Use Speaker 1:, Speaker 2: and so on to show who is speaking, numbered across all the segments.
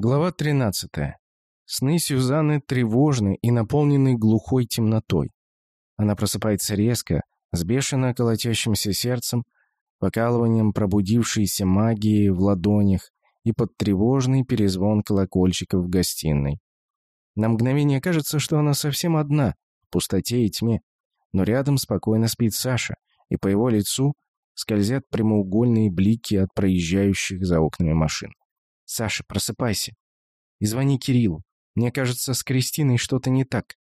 Speaker 1: Глава 13. Сны Сюзанны тревожны и наполнены глухой темнотой. Она просыпается резко, с бешено колотящимся сердцем, покалыванием пробудившейся магии в ладонях и под тревожный перезвон колокольчиков в гостиной. На мгновение кажется, что она совсем одна, в пустоте и тьме, но рядом спокойно спит Саша, и по его лицу скользят прямоугольные блики от проезжающих за окнами машин. «Саша, просыпайся. И звони Кириллу. Мне кажется, с Кристиной что-то не так».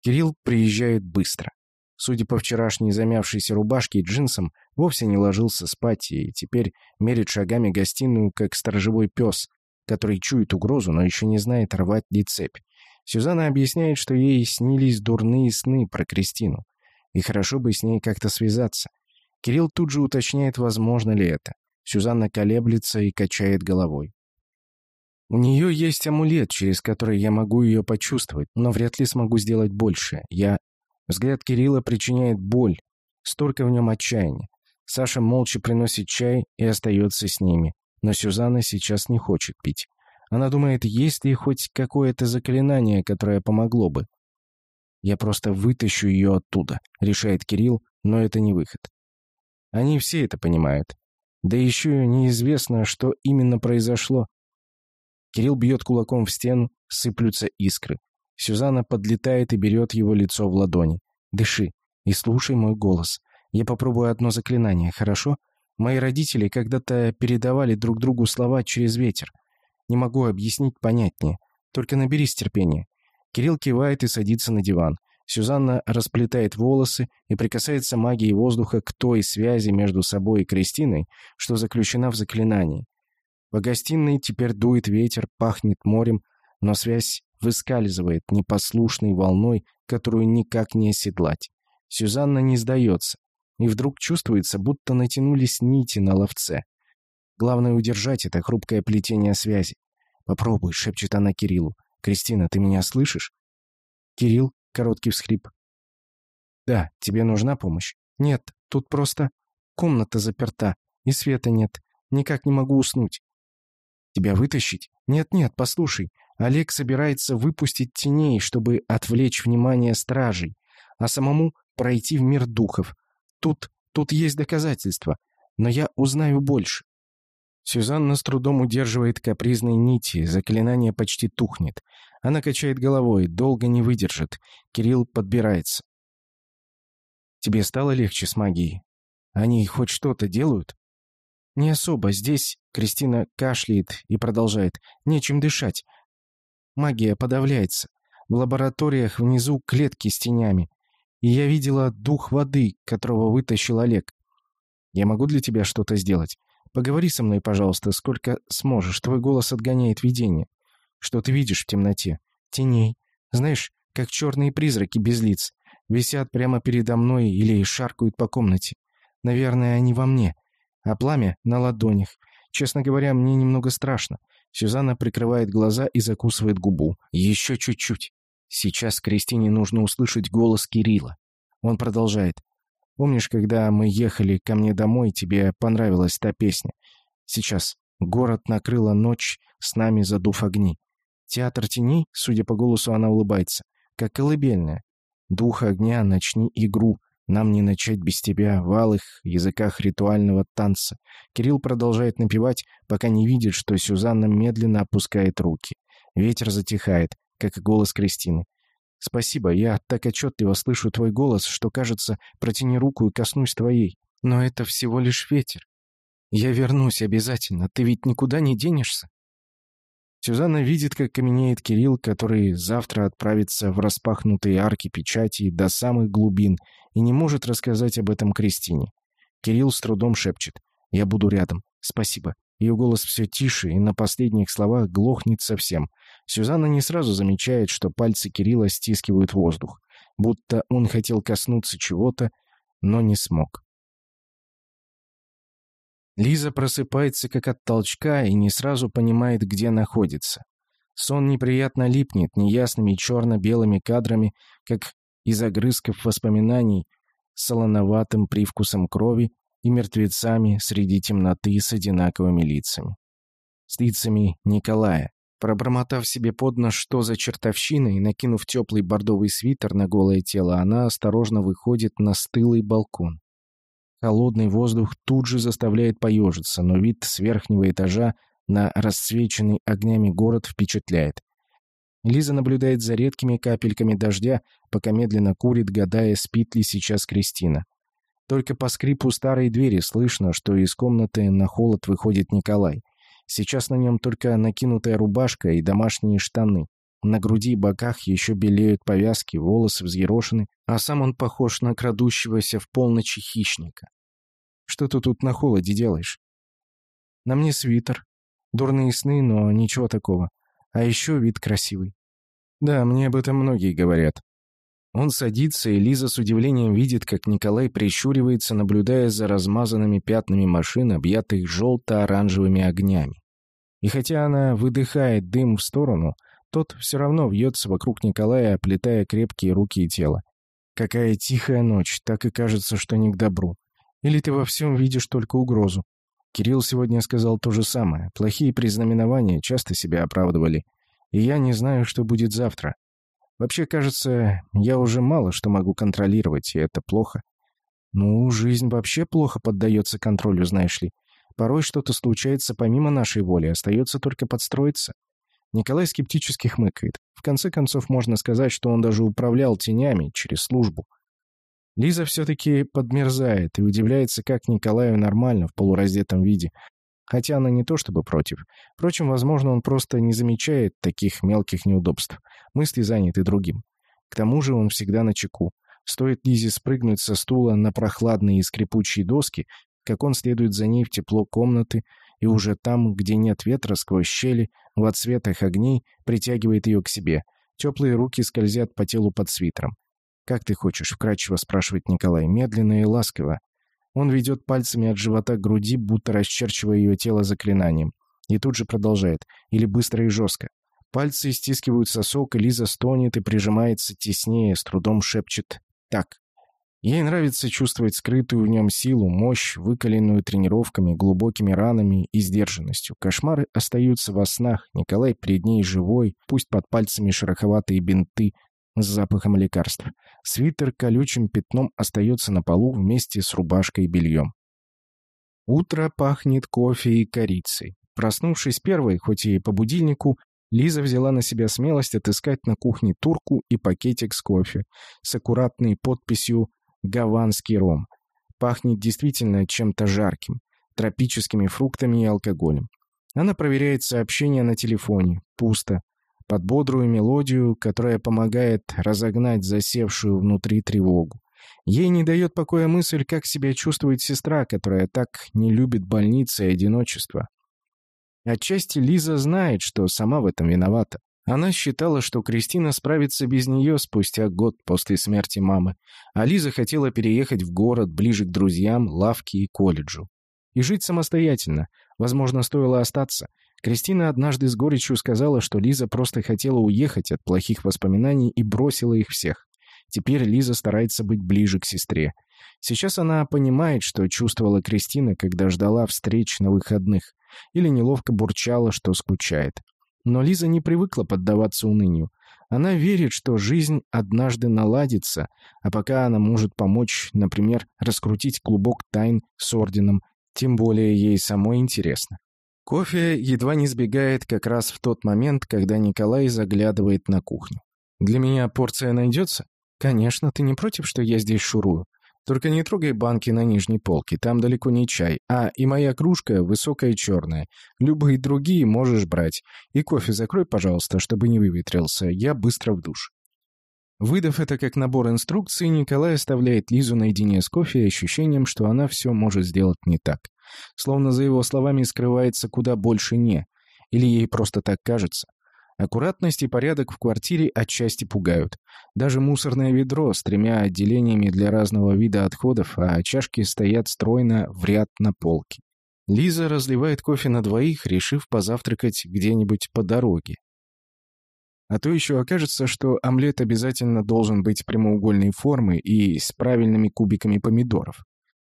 Speaker 1: Кирилл приезжает быстро. Судя по вчерашней замявшейся рубашке и джинсам, вовсе не ложился спать и теперь мерит шагами гостиную, как сторожевой пес, который чует угрозу, но еще не знает, рвать ли цепь. Сюзанна объясняет, что ей снились дурные сны про Кристину, и хорошо бы с ней как-то связаться. Кирилл тут же уточняет, возможно ли это. Сюзанна колеблется и качает головой. У нее есть амулет, через который я могу ее почувствовать, но вряд ли смогу сделать больше. Я... Взгляд Кирилла причиняет боль. Столько в нем отчаяния. Саша молча приносит чай и остается с ними. Но Сюзанна сейчас не хочет пить. Она думает, есть ли хоть какое-то заклинание, которое помогло бы. «Я просто вытащу ее оттуда», — решает Кирилл, но это не выход. Они все это понимают. Да еще неизвестно, что именно произошло. Кирилл бьет кулаком в стену, сыплются искры. Сюзанна подлетает и берет его лицо в ладони. «Дыши и слушай мой голос. Я попробую одно заклинание, хорошо? Мои родители когда-то передавали друг другу слова через ветер. Не могу объяснить понятнее. Только наберись терпения». Кирилл кивает и садится на диван. Сюзанна расплетает волосы и прикасается магией воздуха к той связи между собой и Кристиной, что заключена в заклинании. По гостиной теперь дует ветер, пахнет морем, но связь выскальзывает непослушной волной, которую никак не оседлать. Сюзанна не сдается, и вдруг чувствуется, будто натянулись нити на ловце. Главное удержать это хрупкое плетение связи. «Попробуй», — шепчет она Кириллу. «Кристина, ты меня слышишь?» Кирилл Короткий всхрип. «Да, тебе нужна помощь?» «Нет, тут просто комната заперта, и света нет. Никак не могу уснуть». «Тебя вытащить?» «Нет-нет, послушай. Олег собирается выпустить теней, чтобы отвлечь внимание стражей, а самому пройти в мир духов. Тут, тут есть доказательства, но я узнаю больше». Сюзанна с трудом удерживает капризные нити, заклинание почти тухнет. Она качает головой, долго не выдержит. Кирилл подбирается. «Тебе стало легче с магией? Они хоть что-то делают?» «Не особо. Здесь...» — Кристина кашляет и продолжает. «Нечем дышать. Магия подавляется. В лабораториях внизу клетки с тенями. И я видела дух воды, которого вытащил Олег. Я могу для тебя что-то сделать?» Поговори со мной, пожалуйста, сколько сможешь. Твой голос отгоняет видение. Что ты видишь в темноте? Теней. Знаешь, как черные призраки без лиц. Висят прямо передо мной или шаркают по комнате. Наверное, они во мне. А пламя на ладонях. Честно говоря, мне немного страшно. Сюзанна прикрывает глаза и закусывает губу. Еще чуть-чуть. Сейчас Кристине нужно услышать голос Кирилла. Он продолжает. Помнишь, когда мы ехали ко мне домой, тебе понравилась та песня? Сейчас. Город накрыла ночь, с нами задув огни. Театр теней, судя по голосу, она улыбается. Как колыбельная. Дух огня, начни игру. Нам не начать без тебя в алых языках ритуального танца. Кирилл продолжает напевать, пока не видит, что Сюзанна медленно опускает руки. Ветер затихает, как и голос Кристины. «Спасибо, я так отчетливо слышу твой голос, что, кажется, протяни руку и коснусь твоей. Но это всего лишь ветер. Я вернусь обязательно, ты ведь никуда не денешься?» Сюзанна видит, как каменеет Кирилл, который завтра отправится в распахнутые арки печати до самых глубин и не может рассказать об этом Кристине. Кирилл с трудом шепчет «Я буду рядом. Спасибо». Ее голос все тише и на последних словах глохнет совсем. Сюзанна не сразу замечает, что пальцы Кирилла стискивают воздух, будто он хотел коснуться чего-то, но не смог. Лиза просыпается как от толчка и не сразу понимает, где находится. Сон неприятно липнет неясными черно-белыми кадрами, как из огрызков воспоминаний, с солоноватым привкусом крови и мертвецами среди темноты с одинаковыми лицами. с лицами Николая. Пробормотав себе под нос, что за чертовщина, и накинув теплый бордовый свитер на голое тело, она осторожно выходит на стылый балкон. Холодный воздух тут же заставляет поежиться, но вид с верхнего этажа на расцвеченный огнями город впечатляет. Лиза наблюдает за редкими капельками дождя, пока медленно курит, гадая, спит ли сейчас Кристина. Только по скрипу старой двери слышно, что из комнаты на холод выходит Николай. Сейчас на нем только накинутая рубашка и домашние штаны. На груди и боках еще белеют повязки, волосы взъерошены, а сам он похож на крадущегося в полночи хищника. Что ты тут на холоде делаешь? На мне свитер. Дурные сны, но ничего такого. А еще вид красивый. Да, мне об этом многие говорят. Он садится, и Лиза с удивлением видит, как Николай прищуривается, наблюдая за размазанными пятнами машин, объятых желто-оранжевыми огнями. И хотя она выдыхает дым в сторону, тот все равно вьется вокруг Николая, оплетая крепкие руки и тело. Какая тихая ночь, так и кажется, что не к добру. Или ты во всем видишь только угрозу? Кирилл сегодня сказал то же самое. Плохие признаменования часто себя оправдывали. И я не знаю, что будет завтра. Вообще, кажется, я уже мало что могу контролировать, и это плохо. Ну, жизнь вообще плохо поддается контролю, знаешь ли. Порой что-то случается помимо нашей воли, остается только подстроиться. Николай скептически хмыкает. В конце концов, можно сказать, что он даже управлял тенями через службу. Лиза все-таки подмерзает и удивляется, как Николаю нормально в полураздетом виде, Хотя она не то чтобы против. Впрочем, возможно, он просто не замечает таких мелких неудобств. Мысли заняты другим. К тому же он всегда на чеку. Стоит Лизе спрыгнуть со стула на прохладные и скрипучие доски, как он следует за ней в тепло комнаты, и уже там, где нет ветра, сквозь щели, в отсветах огней, притягивает ее к себе. Теплые руки скользят по телу под свитером. «Как ты хочешь?» — вкрадчиво спрашивает Николай, медленно и ласково, он ведет пальцами от живота к груди, будто расчерчивая ее тело заклинанием. И тут же продолжает. Или быстро и жестко. Пальцы стискивают сосок, и Лиза стонет и прижимается теснее, с трудом шепчет «так». Ей нравится чувствовать скрытую в нем силу, мощь, выкаленную тренировками, глубокими ранами и сдержанностью. Кошмары остаются во снах. Николай перед ней живой, пусть под пальцами шероховатые бинты, с запахом лекарств. Свитер колючим пятном остается на полу вместе с рубашкой и бельем. Утро пахнет кофе и корицей. Проснувшись первой, хоть и по будильнику, Лиза взяла на себя смелость отыскать на кухне турку и пакетик с кофе с аккуратной подписью «Гаванский ром». Пахнет действительно чем-то жарким, тропическими фруктами и алкоголем. Она проверяет сообщения на телефоне. Пусто под бодрую мелодию, которая помогает разогнать засевшую внутри тревогу. Ей не дает покоя мысль, как себя чувствует сестра, которая так не любит больницы и одиночество. Отчасти Лиза знает, что сама в этом виновата. Она считала, что Кристина справится без нее спустя год после смерти мамы, а Лиза хотела переехать в город, ближе к друзьям, лавке и колледжу. И жить самостоятельно. Возможно, стоило остаться – Кристина однажды с горечью сказала, что Лиза просто хотела уехать от плохих воспоминаний и бросила их всех. Теперь Лиза старается быть ближе к сестре. Сейчас она понимает, что чувствовала Кристина, когда ждала встреч на выходных, или неловко бурчала, что скучает. Но Лиза не привыкла поддаваться унынию. Она верит, что жизнь однажды наладится, а пока она может помочь, например, раскрутить клубок тайн с орденом, тем более ей самой интересно. Кофе едва не сбегает как раз в тот момент, когда Николай заглядывает на кухню. «Для меня порция найдется?» «Конечно, ты не против, что я здесь шурую? Только не трогай банки на нижней полке, там далеко не чай. А, и моя кружка высокая черная. Любые другие можешь брать. И кофе закрой, пожалуйста, чтобы не выветрился. Я быстро в душ». Выдав это как набор инструкций, Николай оставляет Лизу наедине с кофе и ощущением, что она все может сделать не так. Словно за его словами скрывается куда больше «не». Или ей просто так кажется. Аккуратность и порядок в квартире отчасти пугают. Даже мусорное ведро с тремя отделениями для разного вида отходов, а чашки стоят стройно в ряд на полке. Лиза разливает кофе на двоих, решив позавтракать где-нибудь по дороге. А то еще окажется, что омлет обязательно должен быть прямоугольной формы и с правильными кубиками помидоров.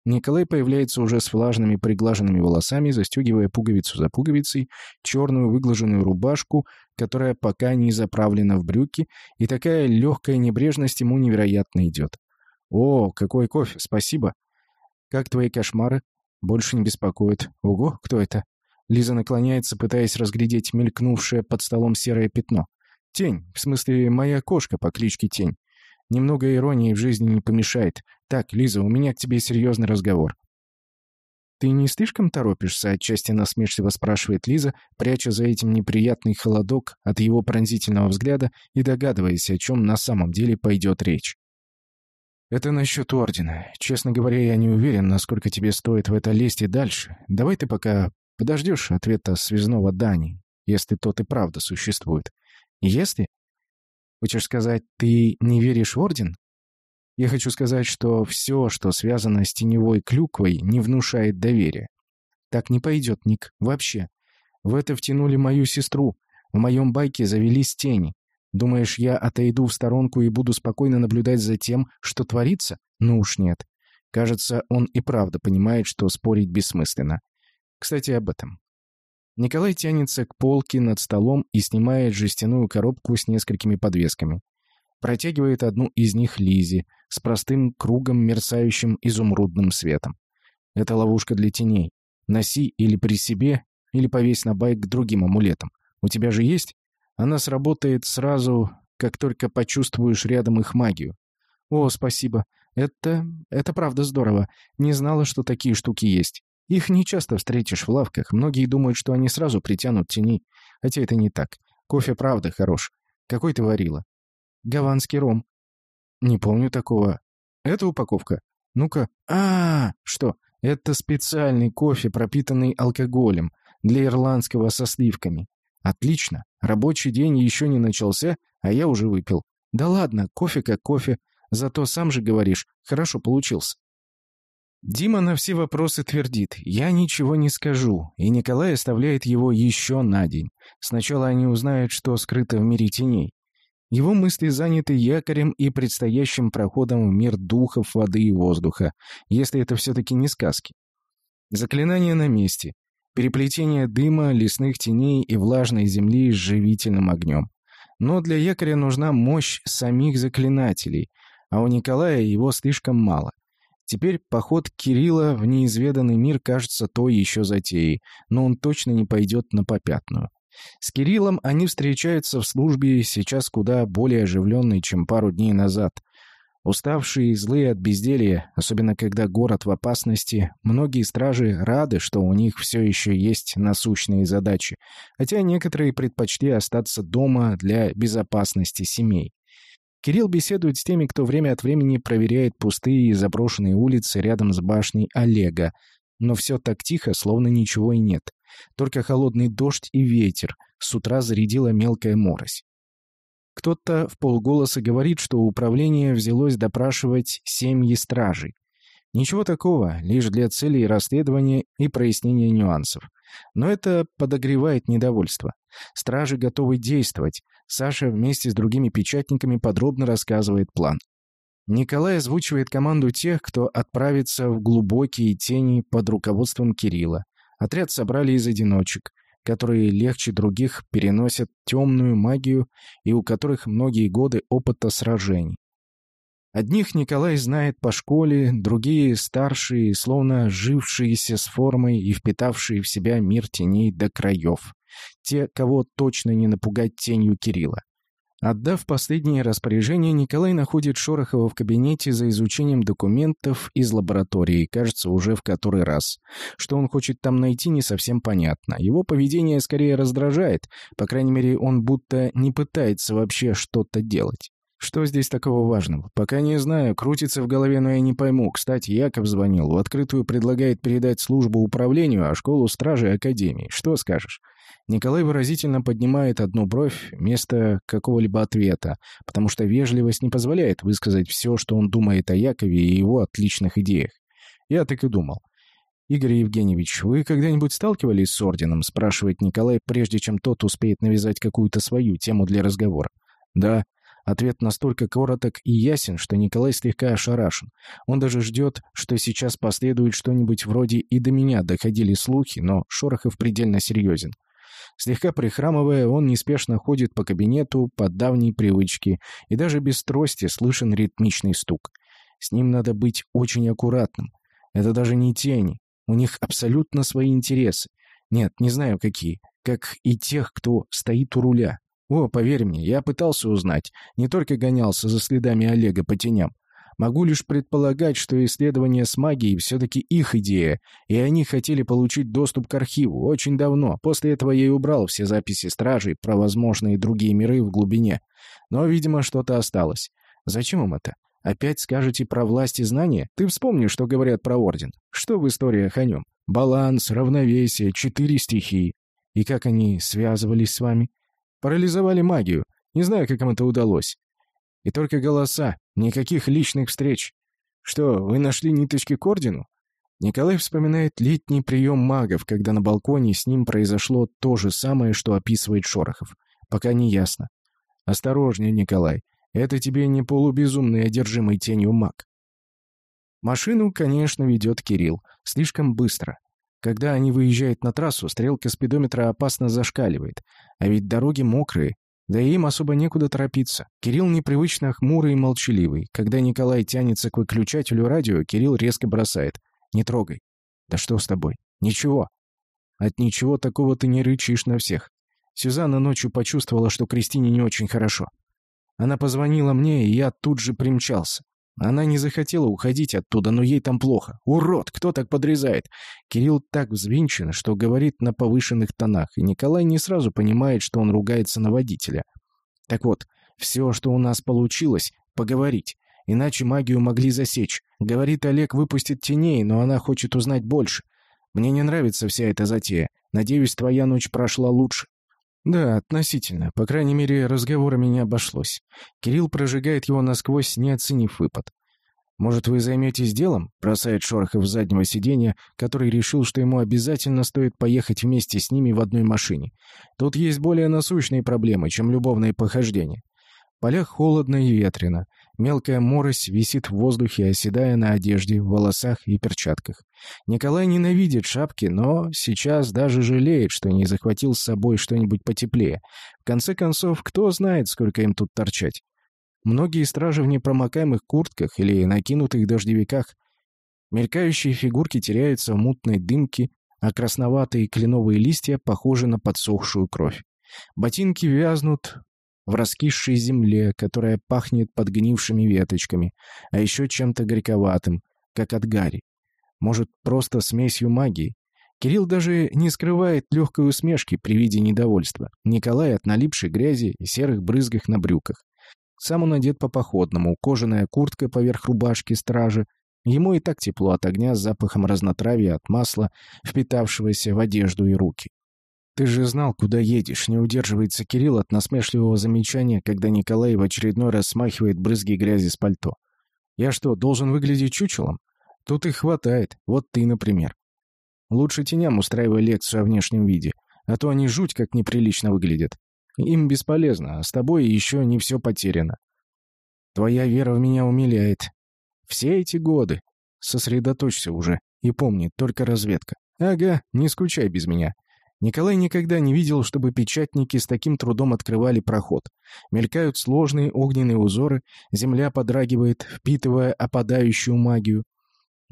Speaker 1: Николай появляется уже с влажными приглаженными волосами, застегивая пуговицу за пуговицей, черную выглаженную рубашку, которая пока не заправлена в брюки, и такая легкая небрежность ему невероятно идет. «О, какой кофе, спасибо!» «Как твои кошмары?» «Больше не беспокоит. Ого, кто это?» Лиза наклоняется, пытаясь разглядеть мелькнувшее под столом серое пятно. «Тень, в смысле, моя кошка по кличке Тень. Немного иронии в жизни не помешает. Так, Лиза, у меня к тебе серьезный разговор». «Ты не слишком торопишься?» — отчасти насмешливо спрашивает Лиза, пряча за этим неприятный холодок от его пронзительного взгляда и догадываясь, о чем на самом деле пойдет речь. «Это насчет Ордена. Честно говоря, я не уверен, насколько тебе стоит в это лезть и дальше. Давай ты пока подождешь ответа связного Дани, если тот и правда существует. Если? Хочешь сказать, ты не веришь в Орден? Я хочу сказать, что все, что связано с теневой клюквой, не внушает доверия. Так не пойдет, Ник, вообще. В это втянули мою сестру. В моем байке завелись тени. Думаешь, я отойду в сторонку и буду спокойно наблюдать за тем, что творится? Ну уж нет. Кажется, он и правда понимает, что спорить бессмысленно. Кстати, об этом. Николай тянется к полке над столом и снимает жестяную коробку с несколькими подвесками. Протягивает одну из них Лизе с простым кругом, мерцающим изумрудным светом. Это ловушка для теней. Носи или при себе, или повесь на байк другим амулетам. У тебя же есть? Она сработает сразу, как только почувствуешь рядом их магию. О, спасибо. Это... это правда здорово. Не знала, что такие штуки есть. Их не часто встретишь в лавках. Многие думают, что они сразу притянут тени. Хотя это не так. Кофе правда хорош. Какой ты варила? Гаванский ром. Не помню такого. Это упаковка. Ну-ка. А, -а, а Что? Это специальный кофе, пропитанный алкоголем. Для ирландского со сливками. Отлично. Рабочий день еще не начался, а я уже выпил. Да ладно, кофе как кофе. Зато сам же говоришь, хорошо получился. Дима на все вопросы твердит «я ничего не скажу», и Николай оставляет его еще на день. Сначала они узнают, что скрыто в мире теней. Его мысли заняты якорем и предстоящим проходом в мир духов, воды и воздуха, если это все-таки не сказки. Заклинание на месте. Переплетение дыма, лесных теней и влажной земли с живительным огнем. Но для якоря нужна мощь самих заклинателей, а у Николая его слишком мало. Теперь поход Кирилла в неизведанный мир кажется той еще затеей, но он точно не пойдет на попятную. С Кириллом они встречаются в службе сейчас куда более оживленной, чем пару дней назад. Уставшие и злые от безделья, особенно когда город в опасности, многие стражи рады, что у них все еще есть насущные задачи, хотя некоторые предпочли остаться дома для безопасности семей. Кирилл беседует с теми, кто время от времени проверяет пустые и заброшенные улицы рядом с башней Олега, но все так тихо, словно ничего и нет. Только холодный дождь и ветер, с утра зарядила мелкая морось. Кто-то в полголоса говорит, что управление взялось допрашивать семьи стражей. Ничего такого, лишь для целей расследования и прояснения нюансов. Но это подогревает недовольство. Стражи готовы действовать. Саша вместе с другими печатниками подробно рассказывает план. Николай озвучивает команду тех, кто отправится в глубокие тени под руководством Кирилла. Отряд собрали из одиночек, которые легче других переносят темную магию и у которых многие годы опыта сражений. Одних Николай знает по школе, другие — старшие, словно жившиеся с формой и впитавшие в себя мир теней до краев. Те, кого точно не напугать тенью Кирилла. Отдав последнее распоряжение, Николай находит Шорохова в кабинете за изучением документов из лаборатории, кажется, уже в который раз. Что он хочет там найти, не совсем понятно. Его поведение скорее раздражает, по крайней мере, он будто не пытается вообще что-то делать. Что здесь такого важного? Пока не знаю, крутится в голове, но я не пойму. Кстати, Яков звонил, в открытую предлагает передать службу управлению, а школу стражи Академии. Что скажешь? Николай выразительно поднимает одну бровь вместо какого-либо ответа, потому что вежливость не позволяет высказать все, что он думает о Якове и его отличных идеях. Я так и думал. «Игорь Евгеньевич, вы когда-нибудь сталкивались с Орденом?» — спрашивает Николай, прежде чем тот успеет навязать какую-то свою тему для разговора. «Да. Ответ настолько короток и ясен, что Николай слегка ошарашен. Он даже ждет, что сейчас последует что-нибудь вроде «и до меня доходили слухи», но Шорохов предельно серьезен. Слегка прихрамывая, он неспешно ходит по кабинету по давней привычке, и даже без трости слышен ритмичный стук. С ним надо быть очень аккуратным. Это даже не тени. У них абсолютно свои интересы. Нет, не знаю какие. Как и тех, кто стоит у руля. О, поверь мне, я пытался узнать. Не только гонялся за следами Олега по теням. Могу лишь предполагать, что исследование с магией все-таки их идея, и они хотели получить доступ к архиву очень давно. После этого я и убрал все записи стражей про возможные другие миры в глубине. Но, видимо, что-то осталось. Зачем им это? Опять скажете про власть и знания? Ты вспомни, что говорят про Орден. Что в историях о нем? Баланс, равновесие, четыре стихии. И как они связывались с вами? Парализовали магию. Не знаю, как им это удалось. И только голоса, никаких личных встреч. Что, вы нашли ниточки к ордену? Николай вспоминает летний прием магов, когда на балконе с ним произошло то же самое, что описывает Шорохов. Пока не ясно. Осторожнее, Николай. Это тебе не полубезумный, одержимый тенью маг. Машину, конечно, ведет Кирилл. Слишком быстро. Когда они выезжают на трассу, стрелка спидометра опасно зашкаливает. А ведь дороги мокрые, да и им особо некуда торопиться. Кирилл непривычно хмурый и молчаливый. Когда Николай тянется к выключателю радио, Кирилл резко бросает. «Не трогай». «Да что с тобой?» «Ничего». «От ничего такого ты не рычишь на всех». Сюзанна ночью почувствовала, что Кристине не очень хорошо. Она позвонила мне, и я тут же примчался. Она не захотела уходить оттуда, но ей там плохо. Урод, кто так подрезает? Кирилл так взвинчен, что говорит на повышенных тонах, и Николай не сразу понимает, что он ругается на водителя. Так вот, все, что у нас получилось, поговорить. Иначе магию могли засечь. Говорит, Олег выпустит теней, но она хочет узнать больше. Мне не нравится вся эта затея. Надеюсь, твоя ночь прошла лучше. Да, относительно. По крайней мере, разговорами не обошлось. Кирилл прожигает его насквозь, не оценив выпад. «Может, вы займетесь делом?» — бросает Шорохов с заднего сиденья, который решил, что ему обязательно стоит поехать вместе с ними в одной машине. Тут есть более насущные проблемы, чем любовные похождения. В полях холодно и ветрено. Мелкая морось висит в воздухе, оседая на одежде, волосах и перчатках. Николай ненавидит шапки, но сейчас даже жалеет, что не захватил с собой что-нибудь потеплее. В конце концов, кто знает, сколько им тут торчать. Многие стражи в непромокаемых куртках или накинутых дождевиках. Мелькающие фигурки теряются в мутной дымке, а красноватые кленовые листья похожи на подсохшую кровь. Ботинки вязнут в раскисшей земле, которая пахнет подгнившими веточками, а еще чем-то горьковатым, как от гари. Может, просто смесью магии? Кирилл даже не скрывает легкой усмешки при виде недовольства. Николай от налипшей грязи и серых брызгах на брюках. Сам он одет по-походному, кожаная куртка поверх рубашки стражи. Ему и так тепло от огня с запахом разнотравья от масла, впитавшегося в одежду и руки. «Ты же знал, куда едешь», — не удерживается Кирилл от насмешливого замечания, когда Николай в очередной раз смахивает брызги грязи с пальто. «Я что, должен выглядеть чучелом? Тут их хватает, вот ты, например. Лучше теням устраивай лекцию о внешнем виде, а то они жуть как неприлично выглядят. Им бесполезно, а с тобой еще не все потеряно. Твоя вера в меня умиляет. Все эти годы. Сосредоточься уже и помни, только разведка. Ага, не скучай без меня. Николай никогда не видел, чтобы печатники с таким трудом открывали проход. Мелькают сложные огненные узоры, земля подрагивает, впитывая опадающую магию.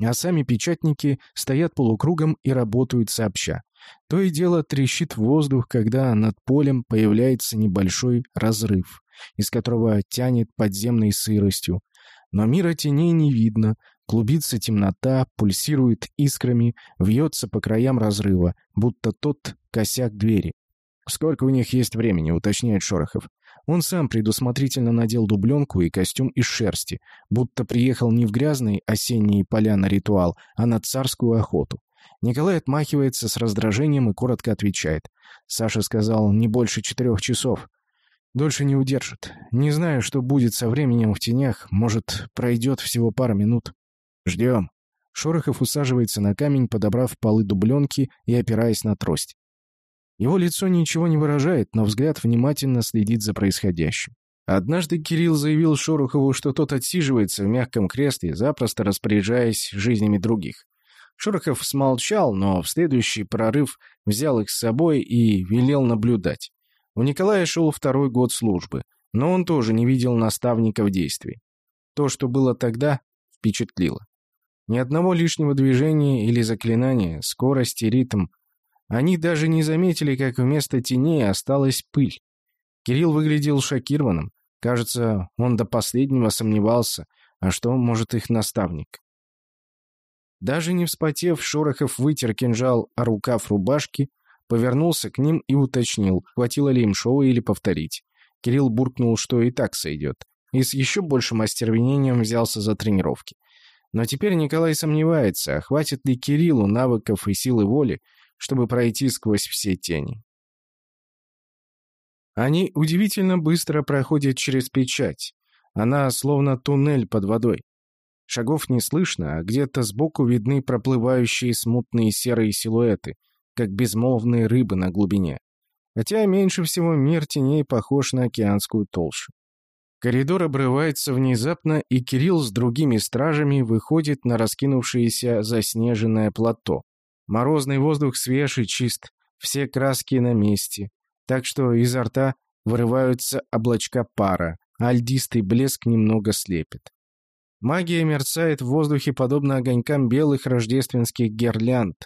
Speaker 1: А сами печатники стоят полукругом и работают сообща. То и дело трещит воздух, когда над полем появляется небольшой разрыв, из которого тянет подземной сыростью. Но мира теней не видно, клубится темнота, пульсирует искрами, вьется по краям разрыва, будто тот косяк двери. «Сколько у них есть времени?» — уточняет Шорохов. Он сам предусмотрительно надел дубленку и костюм из шерсти, будто приехал не в грязные осенние поля на ритуал, а на царскую охоту. Николай отмахивается с раздражением и коротко отвечает. Саша сказал, не больше четырех часов. Дольше не удержит. Не знаю, что будет со временем в тенях. Может, пройдет всего пара минут. Ждем. Шорохов усаживается на камень, подобрав полы дубленки и опираясь на трость. Его лицо ничего не выражает, но взгляд внимательно следит за происходящим. Однажды Кирилл заявил Шорохову, что тот отсиживается в мягком кресле, запросто распоряжаясь жизнями других. Шорохов смолчал, но в следующий прорыв взял их с собой и велел наблюдать. У Николая шел второй год службы, но он тоже не видел наставника в действии. То, что было тогда, впечатлило. Ни одного лишнего движения или заклинания, скорость и ритм. Они даже не заметили, как вместо теней осталась пыль. Кирилл выглядел шокированным. Кажется, он до последнего сомневался, а что может их наставник. Даже не вспотев, Шорохов вытер кинжал о рукав рубашки, повернулся к ним и уточнил, хватило ли им шоу или повторить. Кирилл буркнул, что и так сойдет, и с еще большим остервенением взялся за тренировки. Но теперь Николай сомневается, а хватит ли Кириллу навыков и силы воли, чтобы пройти сквозь все тени. Они удивительно быстро проходят через печать. Она словно туннель под водой. Шагов не слышно, а где-то сбоку видны проплывающие смутные серые силуэты, как безмолвные рыбы на глубине. Хотя меньше всего мир теней похож на океанскую толщу. Коридор обрывается внезапно, и Кирилл с другими стражами выходит на раскинувшееся заснеженное плато. Морозный воздух свеж и чист, все краски на месте, так что изо рта вырываются облачка пара, а льдистый блеск немного слепит. Магия мерцает в воздухе подобно огонькам белых рождественских гирлянд.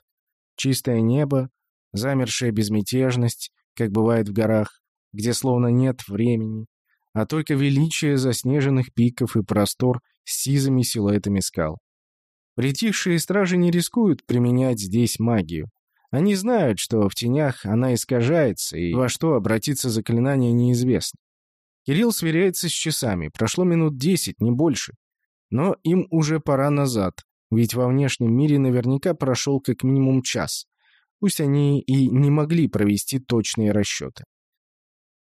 Speaker 1: Чистое небо, замершая безмятежность, как бывает в горах, где словно нет времени, а только величие заснеженных пиков и простор с сизыми силуэтами скал. Притихшие стражи не рискуют применять здесь магию. Они знают, что в тенях она искажается, и во что обратиться заклинание неизвестно. Кирилл сверяется с часами, прошло минут десять, не больше. Но им уже пора назад, ведь во внешнем мире наверняка прошел как минимум час. Пусть они и не могли провести точные расчеты.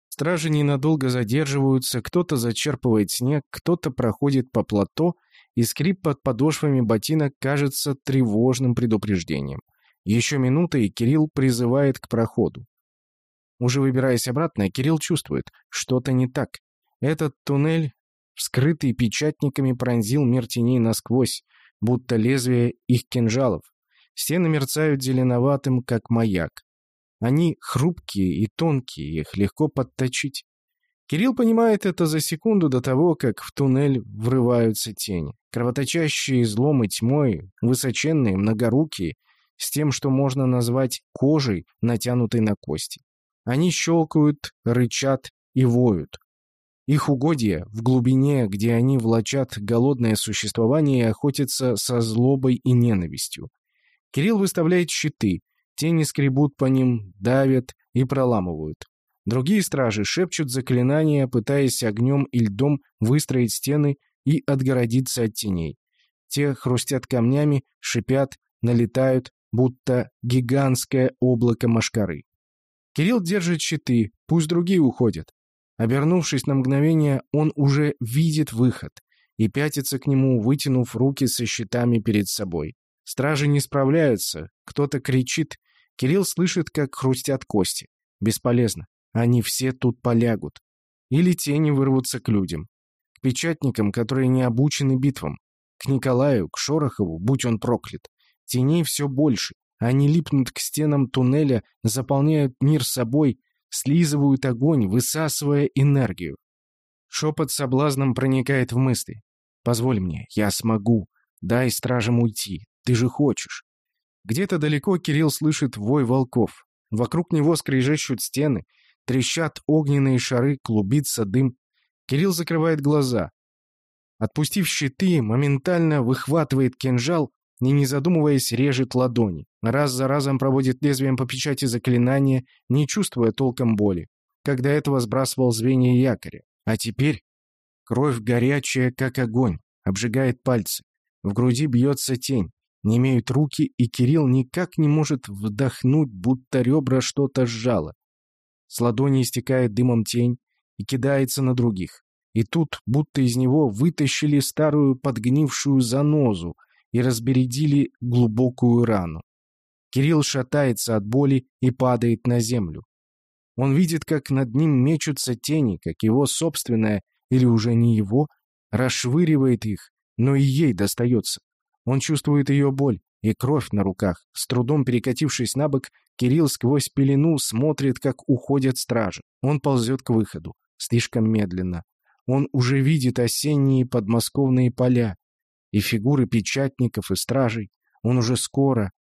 Speaker 1: Стражи ненадолго задерживаются, кто-то зачерпывает снег, кто-то проходит по плато, и скрип под подошвами ботинок кажется тревожным предупреждением. Еще минута, и Кирилл призывает к проходу. Уже выбираясь обратно, Кирилл чувствует, что-то не так. Этот туннель, вскрытый печатниками, пронзил мир теней насквозь, будто лезвие их кинжалов. Стены мерцают зеленоватым, как маяк. Они хрупкие и тонкие, их легко подточить. Кирилл понимает это за секунду до того, как в туннель врываются тени. Кровоточащие злом и тьмой, высоченные, многорукие, с тем, что можно назвать кожей, натянутой на кости. Они щелкают, рычат и воют. Их угодья в глубине, где они влачат голодное существование и охотятся со злобой и ненавистью. Кирилл выставляет щиты, тени скребут по ним, давят и проламывают. Другие стражи шепчут заклинания, пытаясь огнем и льдом выстроить стены и отгородиться от теней. Те хрустят камнями, шипят, налетают, будто гигантское облако машкары. Кирилл держит щиты, пусть другие уходят. Обернувшись на мгновение, он уже видит выход и пятится к нему, вытянув руки со щитами перед собой. Стражи не справляются, кто-то кричит. Кирилл слышит, как хрустят кости. Бесполезно. Они все тут полягут. Или тени вырвутся к людям. К печатникам, которые не обучены битвам. К Николаю, к Шорохову, будь он проклят. Теней все больше. Они липнут к стенам туннеля, заполняют мир собой, слизывают огонь, высасывая энергию. Шепот соблазном проникает в мысли. «Позволь мне, я смогу. Дай стражам уйти. Ты же хочешь». Где-то далеко Кирилл слышит вой волков. Вокруг него скрежещут стены, трещат огненные шары, клубится дым. Кирилл закрывает глаза. Отпустив щиты, моментально выхватывает кинжал и, не задумываясь, режет ладони. Раз за разом проводит лезвием по печати заклинания, не чувствуя толком боли. Когда этого сбрасывал звенья якоря. А теперь кровь горячая, как огонь, обжигает пальцы. В груди бьется тень. Не имеют руки, и Кирилл никак не может вдохнуть, будто ребра что-то сжало. С ладони истекает дымом тень и кидается на других. И тут, будто из него вытащили старую подгнившую занозу, и разбередили глубокую рану. Кирилл шатается от боли и падает на землю. Он видит, как над ним мечутся тени, как его собственная, или уже не его, расшвыривает их, но и ей достается. Он чувствует ее боль и кровь на руках. С трудом перекатившись на бок, Кирилл сквозь пелену смотрит, как уходят стражи. Он ползет к выходу. Слишком медленно. Он уже видит осенние подмосковные поля и фигуры печатников и стражей. Он уже скоро.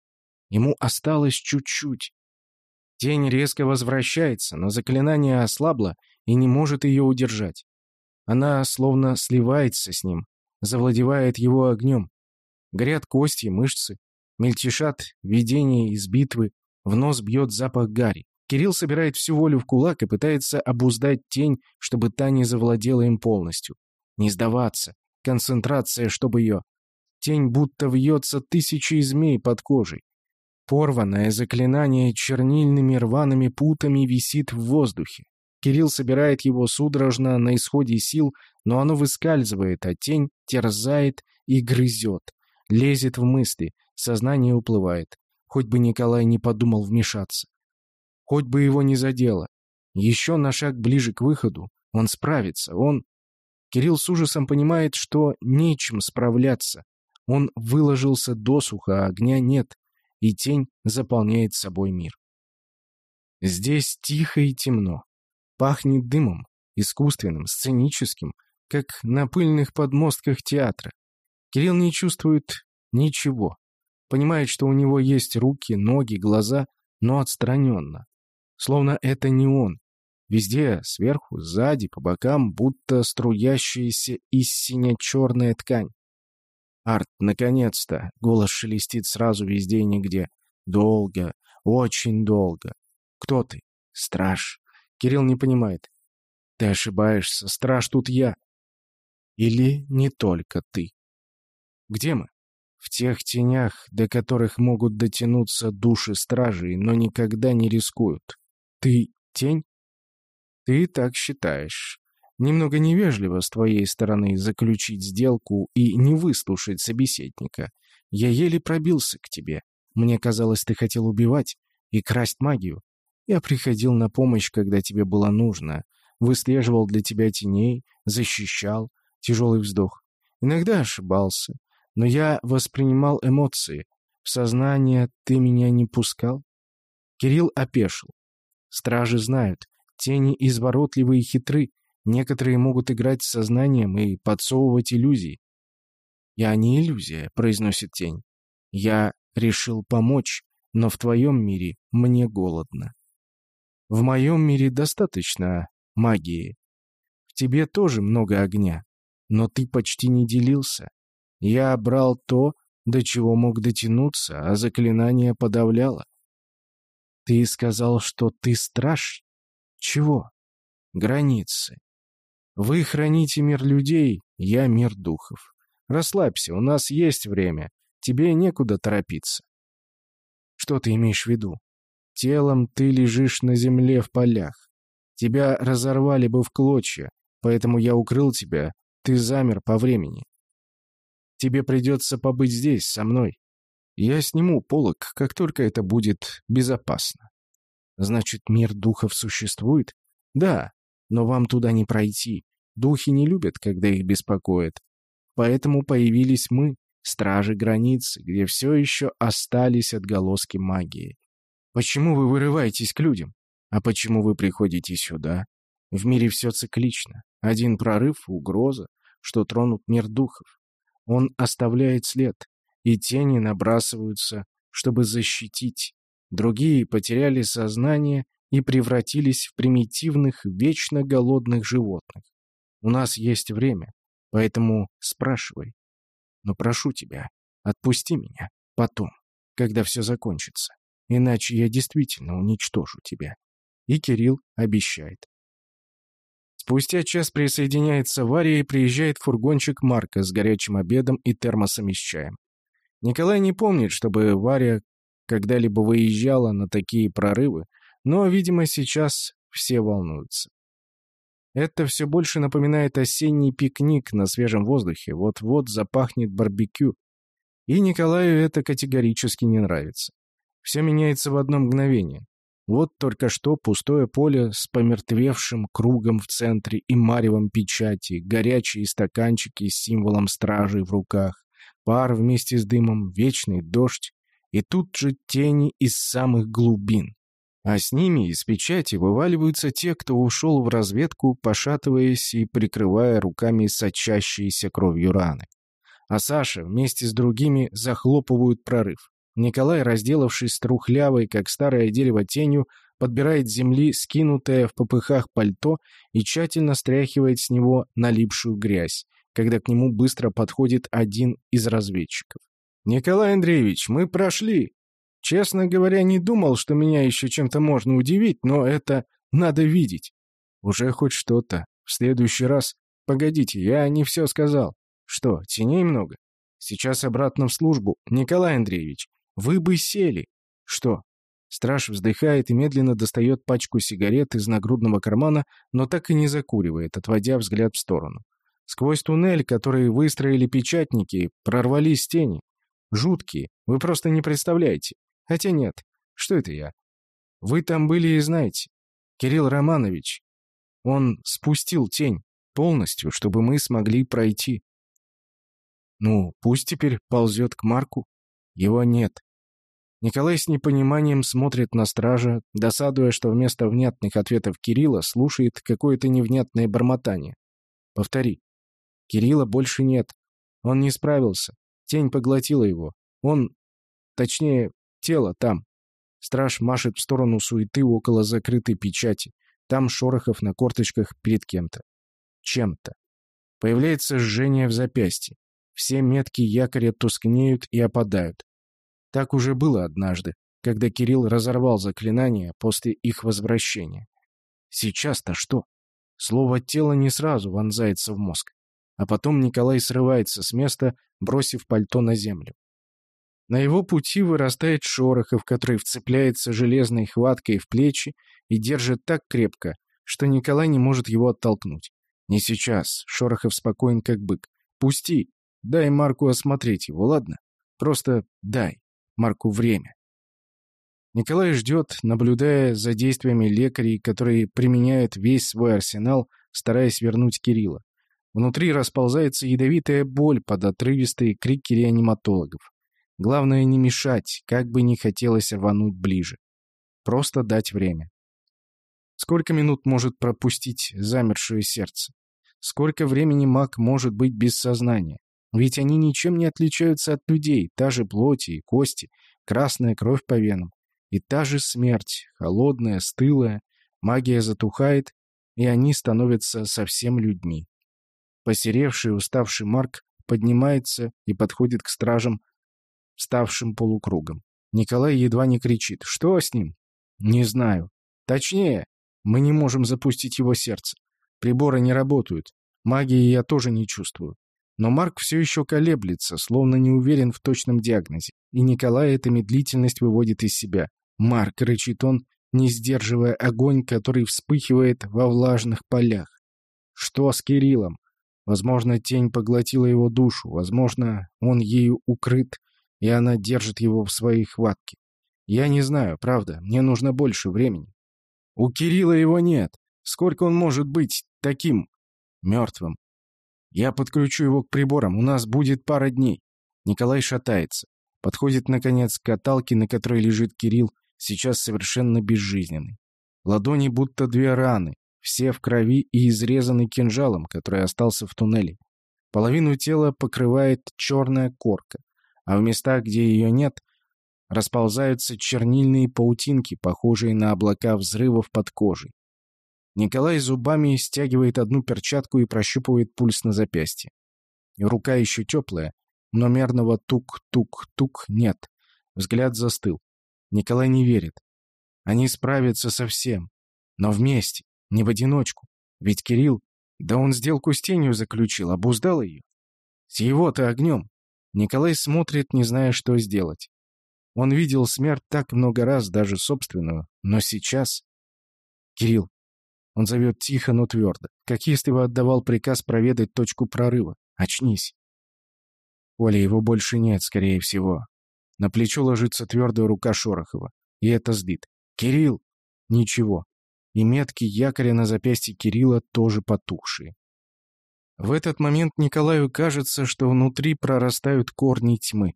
Speaker 1: Ему осталось чуть-чуть. Тень резко возвращается, но заклинание ослабло и не может ее удержать. Она словно сливается с ним, завладевает его огнем. Горят кости, мышцы, мельтешат видения из битвы, в нос бьет запах гари. Кирилл собирает всю волю в кулак и пытается обуздать тень, чтобы та не завладела им полностью. Не сдаваться. Концентрация, чтобы ее... Тень будто вьется тысячи змей под кожей. Порванное заклинание чернильными рваными путами висит в воздухе. Кирилл собирает его судорожно на исходе сил, но оно выскальзывает, а тень терзает и грызет. Лезет в мысли, сознание уплывает. Хоть бы Николай не подумал вмешаться. Хоть бы его не задело. Еще на шаг ближе к выходу. Он справится. Он... Кирилл с ужасом понимает, что нечем справляться. Он выложился досуха, а огня нет, и тень заполняет собой мир. Здесь тихо и темно. Пахнет дымом, искусственным, сценическим, как на пыльных подмостках театра. Кирилл не чувствует ничего. Понимает, что у него есть руки, ноги, глаза, но отстраненно. Словно это не он. Везде, сверху, сзади, по бокам, будто струящаяся из сине-черная ткань. «Арт, наконец-то!» — голос шелестит сразу везде и нигде. «Долго, очень долго. Кто ты?» «Страж. Кирилл не понимает. Ты ошибаешься, страж тут я. Или не только ты. Где мы? В тех тенях, до которых могут дотянуться души стражей, но никогда не рискуют. Ты тень? Ты так считаешь. Немного невежливо с твоей стороны заключить сделку и не выслушать собеседника. Я еле пробился к тебе. Мне казалось, ты хотел убивать и красть магию. Я приходил на помощь, когда тебе было нужно. Выслеживал для тебя теней, защищал. Тяжелый вздох. Иногда ошибался. Но я воспринимал эмоции. В сознание ты меня не пускал? Кирилл опешил. Стражи знают. Тени изворотливы и хитры. Некоторые могут играть с сознанием и подсовывать иллюзии. «Я не иллюзия», — произносит тень. «Я решил помочь, но в твоем мире мне голодно». В моем мире достаточно магии. В тебе тоже много огня, но ты почти не делился. Я брал то, до чего мог дотянуться, а заклинание подавляло. Ты сказал, что ты страж? Чего? Границы. Вы храните мир людей, я мир духов. Расслабься, у нас есть время. Тебе некуда торопиться. Что ты имеешь в виду? Телом ты лежишь на земле в полях. Тебя разорвали бы в клочья, поэтому я укрыл тебя, ты замер по времени. Тебе придется побыть здесь, со мной. Я сниму полог, как только это будет безопасно. Значит, мир духов существует? Да, но вам туда не пройти. Духи не любят, когда их беспокоят. Поэтому появились мы, стражи границы, где все еще остались отголоски магии. Почему вы вырываетесь к людям? А почему вы приходите сюда? В мире все циклично. Один прорыв — угроза, что тронут мир духов. Он оставляет след, и тени набрасываются, чтобы защитить. Другие потеряли сознание и превратились в примитивных, вечно голодных животных. У нас есть время, поэтому спрашивай. Но прошу тебя, отпусти меня потом, когда все закончится. Иначе я действительно уничтожу тебя. И Кирилл обещает. Спустя час присоединяется Варя и приезжает фургончик Марка с горячим обедом и термосами с чаем. Николай не помнит, чтобы Варя когда-либо выезжала на такие прорывы, но, видимо, сейчас все волнуются. Это все больше напоминает осенний пикник на свежем воздухе, вот-вот запахнет барбекю. И Николаю это категорически не нравится. Все меняется в одно мгновение. Вот только что пустое поле с помертвевшим кругом в центре и маревом печати, горячие стаканчики с символом стражи в руках, пар вместе с дымом, вечный дождь, и тут же тени из самых глубин. А с ними из печати вываливаются те, кто ушел в разведку, пошатываясь и прикрывая руками сочащиеся кровью раны. А Саша вместе с другими захлопывают прорыв. Николай, разделавшись трухлявой, как старое дерево, тенью, подбирает земли скинутое в попыхах пальто и тщательно стряхивает с него налипшую грязь, когда к нему быстро подходит один из разведчиков. «Николай Андреевич, мы прошли!» Честно говоря, не думал, что меня еще чем-то можно удивить, но это надо видеть. Уже хоть что-то. В следующий раз... Погодите, я не все сказал. Что, теней много? Сейчас обратно в службу. Николай Андреевич, вы бы сели. Что? Страж вздыхает и медленно достает пачку сигарет из нагрудного кармана, но так и не закуривает, отводя взгляд в сторону. Сквозь туннель, который выстроили печатники, прорвались тени. Жуткие, вы просто не представляете. Хотя нет, что это я? Вы там были и знаете. Кирилл Романович, он спустил тень полностью, чтобы мы смогли пройти. Ну, пусть теперь ползет к Марку. Его нет. Николай с непониманием смотрит на стража, досадуя, что вместо внятных ответов Кирилла слушает какое-то невнятное бормотание. Повтори. Кирилла больше нет. Он не справился. Тень поглотила его. Он, точнее, тело там. Страж машет в сторону суеты около закрытой печати. Там Шорохов на корточках перед кем-то. Чем-то. Появляется жжение в запястье. Все метки якоря тускнеют и опадают. Так уже было однажды, когда Кирилл разорвал заклинание после их возвращения. Сейчас-то что? Слово «тело» не сразу вонзается в мозг. А потом Николай срывается с места, бросив пальто на землю. На его пути вырастает Шорохов, который вцепляется железной хваткой в плечи и держит так крепко, что Николай не может его оттолкнуть. «Не сейчас», — Шорохов спокоен, как бык. «Пусти. Дай Марку осмотреть его, ладно? Просто дай». Марку время. Николай ждет, наблюдая за действиями лекарей, которые применяют весь свой арсенал, стараясь вернуть Кирилла. Внутри расползается ядовитая боль под отрывистые крики реаниматологов. Главное не мешать, как бы не хотелось рвануть ближе. Просто дать время. Сколько минут может пропустить замершее сердце? Сколько времени маг может быть без сознания? Ведь они ничем не отличаются от людей, та же плоть и кости, красная кровь по венам. И та же смерть, холодная, стылая, магия затухает, и они становятся совсем людьми. Посеревший, уставший Марк поднимается и подходит к стражам, ставшим полукругом. Николай едва не кричит. «Что с ним?» «Не знаю. Точнее, мы не можем запустить его сердце. Приборы не работают. Магии я тоже не чувствую. Но Марк все еще колеблется, словно не уверен в точном диагнозе. И Николай эта медлительность выводит из себя. «Марк!» — рычит он, не сдерживая огонь, который вспыхивает во влажных полях. «Что с Кириллом?» Возможно, тень поглотила его душу, возможно, он ею укрыт, и она держит его в своей хватке. Я не знаю, правда, мне нужно больше времени. У Кирилла его нет. Сколько он может быть таким мертвым? Я подключу его к приборам, у нас будет пара дней. Николай шатается. Подходит, наконец, к каталке, на которой лежит Кирилл, сейчас совершенно безжизненный. Ладони будто две раны, все в крови и изрезаны кинжалом, который остался в туннеле. Половину тела покрывает черная корка, а в местах, где ее нет, расползаются чернильные паутинки, похожие на облака взрывов под кожей. Николай зубами стягивает одну перчатку и прощупывает пульс на запястье. Рука еще теплая, но мерного тук-тук-тук нет. Взгляд застыл. Николай не верит. Они справятся со всем. Но вместе, не в одиночку. Ведь Кирилл, да он сделку с тенью заключил, обуздал ее. С его-то огнем. Николай смотрит, не зная, что сделать. Он видел смерть так много раз, даже собственную, но сейчас... Кирилл, он зовет тихо, но твердо, как если бы отдавал приказ проведать точку прорыва. «Очнись!» Оля, его больше нет, скорее всего. На плечо ложится твердая рука Шорохова. И это сбит. «Кирилл!» Ничего. И метки якоря на запястье Кирилла тоже потухшие. В этот момент Николаю кажется, что внутри прорастают корни тьмы.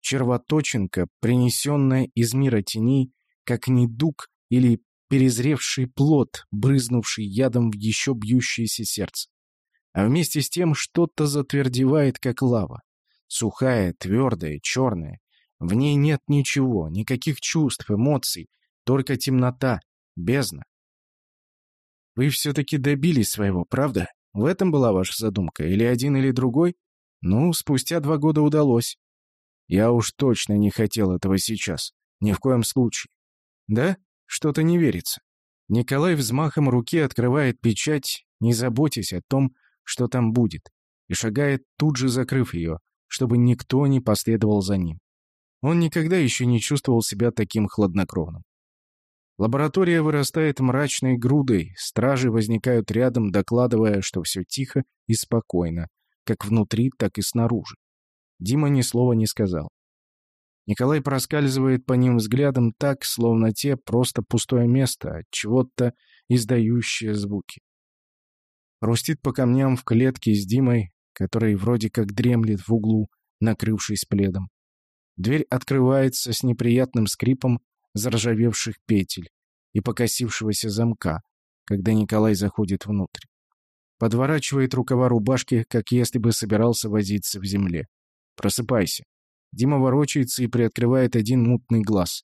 Speaker 1: Червоточинка, принесенная из мира теней, как недуг или перезревший плод, брызнувший ядом в еще бьющееся сердце. А вместе с тем что-то затвердевает, как лава. Сухая, твердая, черная. В ней нет ничего, никаких чувств, эмоций, только темнота, бездна. Вы все-таки добились своего, правда? В этом была ваша задумка? Или один, или другой? Ну, спустя два года удалось. Я уж точно не хотел этого сейчас. Ни в коем случае. Да? Что-то не верится. Николай взмахом руки открывает печать, не заботясь о том, что там будет, и шагает, тут же закрыв ее, чтобы никто не последовал за ним. Он никогда еще не чувствовал себя таким хладнокровным. Лаборатория вырастает мрачной грудой, стражи возникают рядом, докладывая, что все тихо и спокойно, как внутри, так и снаружи. Дима ни слова не сказал. Николай проскальзывает по ним взглядом так, словно те просто пустое место, от чего-то издающее звуки. Хрустит по камням в клетке с Димой, который вроде как дремлет в углу, накрывшись пледом. Дверь открывается с неприятным скрипом заржавевших петель и покосившегося замка, когда Николай заходит внутрь. Подворачивает рукава рубашки, как если бы собирался возиться в земле. «Просыпайся». Дима ворочается и приоткрывает один мутный глаз.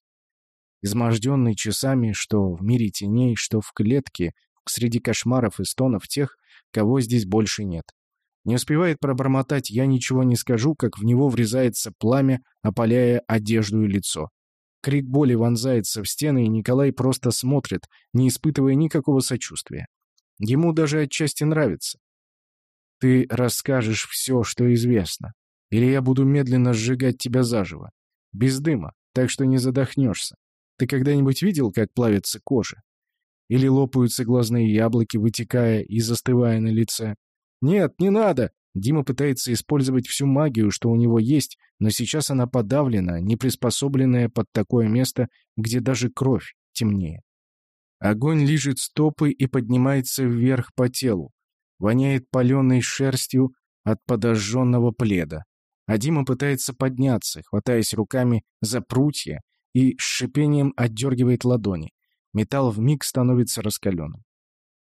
Speaker 1: Изможденный часами, что в мире теней, что в клетке, среди кошмаров и стонов тех, кого здесь больше нет. Не успевает пробормотать «я ничего не скажу», как в него врезается пламя, опаляя одежду и лицо. Крик боли вонзается в стены, и Николай просто смотрит, не испытывая никакого сочувствия. Ему даже отчасти нравится. «Ты расскажешь все, что известно. Или я буду медленно сжигать тебя заживо. Без дыма, так что не задохнешься. Ты когда-нибудь видел, как плавится кожа? Или лопаются глазные яблоки, вытекая и застывая на лице? Нет, не надо! Дима пытается использовать всю магию, что у него есть, но сейчас она подавлена, не приспособленная под такое место, где даже кровь темнее. Огонь лижет стопы и поднимается вверх по телу. Воняет паленой шерстью от подожженного пледа. А Дима пытается подняться, хватаясь руками за прутья и с шипением отдергивает ладони. Металл вмиг становится раскаленным.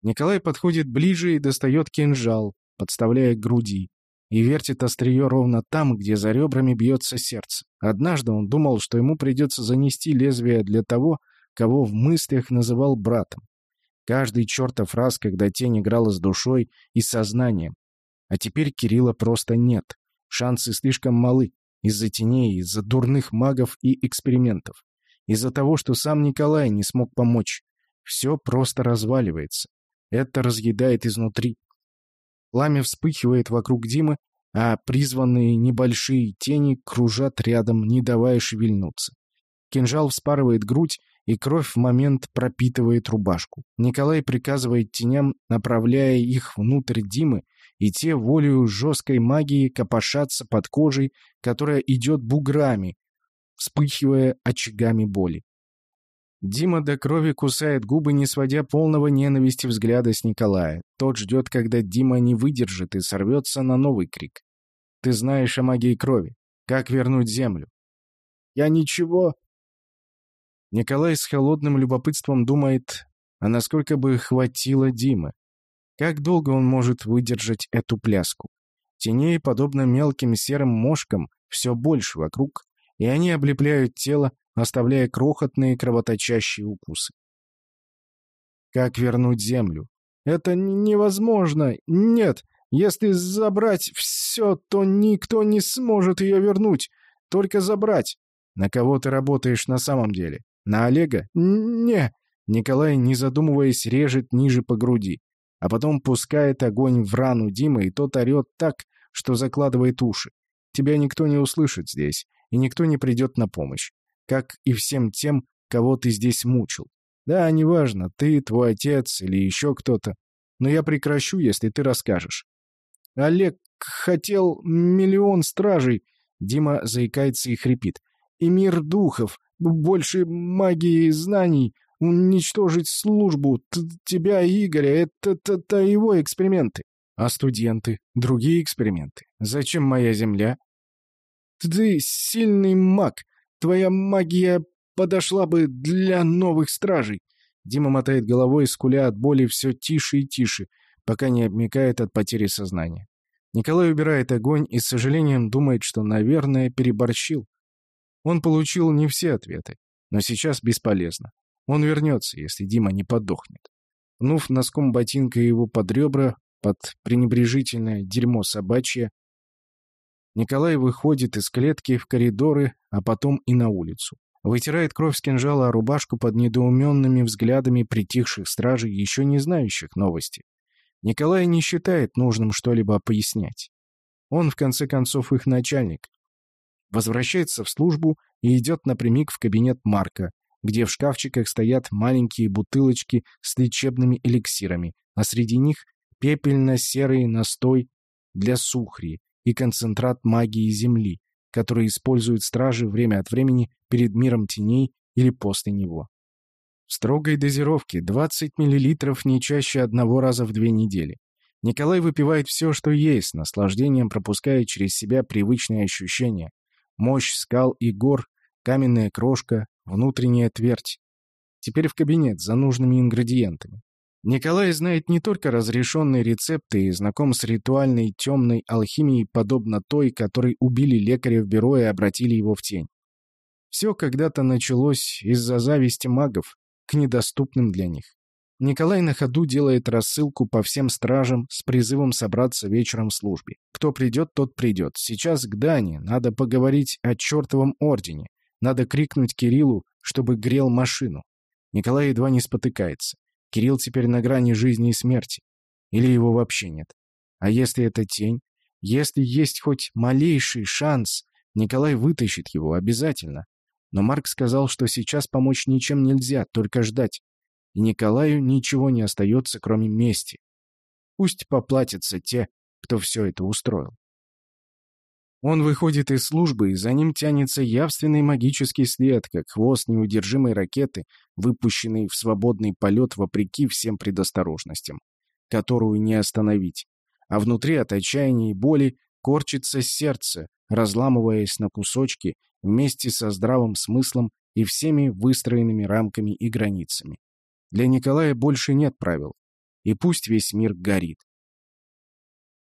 Speaker 1: Николай подходит ближе и достает кинжал, подставляя к груди, и вертит острие ровно там, где за ребрами бьется сердце. Однажды он думал, что ему придется занести лезвие для того, кого в мыслях называл братом. Каждый чертов раз, когда тень играла с душой и сознанием. А теперь Кирилла просто нет. Шансы слишком малы. Из-за теней, из-за дурных магов и экспериментов. Из-за того, что сам Николай не смог помочь. Все просто разваливается. Это разъедает изнутри. Пламя вспыхивает вокруг Димы, а призванные небольшие тени кружат рядом, не давая шевельнуться. Кинжал вспарывает грудь, и кровь в момент пропитывает рубашку. Николай приказывает теням, направляя их внутрь Димы, и те волею жесткой магии копошатся под кожей, которая идет буграми, вспыхивая очагами боли. Дима до крови кусает губы, не сводя полного ненависти взгляда с Николая. Тот ждет, когда Дима не выдержит и сорвется на новый крик. «Ты знаешь о магии крови. Как вернуть землю?» «Я ничего...» Николай с холодным любопытством думает, а насколько бы хватило Димы. Как долго он может выдержать эту пляску? Теней, подобно мелким серым мошкам, все больше вокруг, и они облепляют тело, оставляя крохотные кровоточащие укусы. Как вернуть землю? Это невозможно. Нет, если забрать все, то никто не сможет ее вернуть. Только забрать. На кого ты работаешь на самом деле? На Олега? Не. Николай, не задумываясь, режет ниже по груди а потом пускает огонь в рану Димы, и тот орет так, что закладывает уши. Тебя никто не услышит здесь, и никто не придет на помощь, как и всем тем, кого ты здесь мучил. Да, неважно, ты, твой отец или еще кто-то, но я прекращу, если ты расскажешь. Олег хотел миллион стражей, Дима заикается и хрипит. И мир духов, больше магии и знаний.
Speaker 2: уничтожить службу, т тебя и Игоря. Это, это, это его эксперименты.
Speaker 1: А студенты? Другие эксперименты? Зачем моя земля?
Speaker 2: Ты сильный маг. Твоя магия подошла бы для новых стражей.
Speaker 1: Дима мотает головой, скуля от боли все тише и тише, пока не обмекает от потери сознания. Николай убирает огонь и с сожалением думает, что, наверное, переборщил. Он получил не все ответы, но сейчас бесполезно. Он вернется, если Дима не подохнет. Пнув носком ботинка его под ребра, под пренебрежительное дерьмо собачье, Николай выходит из клетки в коридоры, а потом и на улицу. Вытирает кровь с кинжала о рубашку под недоуменными взглядами притихших стражей, еще не знающих новости. Николай не считает нужным что-либо пояснять. Он, в конце концов, их начальник. Возвращается в службу и идет напрямик в кабинет Марка, где в шкафчиках стоят маленькие бутылочки с лечебными эликсирами, а среди них пепельно-серый настой для сухри и концентрат магии Земли, который используют стражи время от времени перед миром теней или после него. В строгой дозировке 20 мл не чаще одного раза в две недели. Николай выпивает все, что есть, наслаждением пропуская через себя привычные ощущения. Мощь скал и гор, каменная крошка, внутренняя твердь. Теперь в кабинет за нужными ингредиентами. Николай знает не только разрешенные рецепты и знаком с ритуальной темной алхимией, подобно той, которой убили лекаря в бюро и обратили его в тень. Все когда-то началось из-за зависти магов, к недоступным для них. Николай на ходу делает рассылку по всем стражам с призывом собраться вечером в службе. Кто придет, тот придет. Сейчас к Дане, надо поговорить о чертовом ордене. Надо крикнуть Кириллу, чтобы грел машину. Николай едва не спотыкается. Кирилл теперь на грани жизни и смерти. Или его вообще нет. А если это тень? Если есть хоть малейший шанс, Николай вытащит его обязательно. Но Марк сказал, что сейчас помочь ничем нельзя, только ждать. И Николаю ничего не остается, кроме мести. Пусть поплатятся те, кто все это устроил. Он выходит из службы, и за ним тянется явственный магический след, как хвост неудержимой ракеты, выпущенной в свободный полет вопреки всем предосторожностям, которую не остановить. А внутри от отчаяния и боли корчится сердце, разламываясь на кусочки вместе со здравым смыслом и всеми выстроенными рамками и границами. Для Николая больше нет правил. И пусть весь мир горит.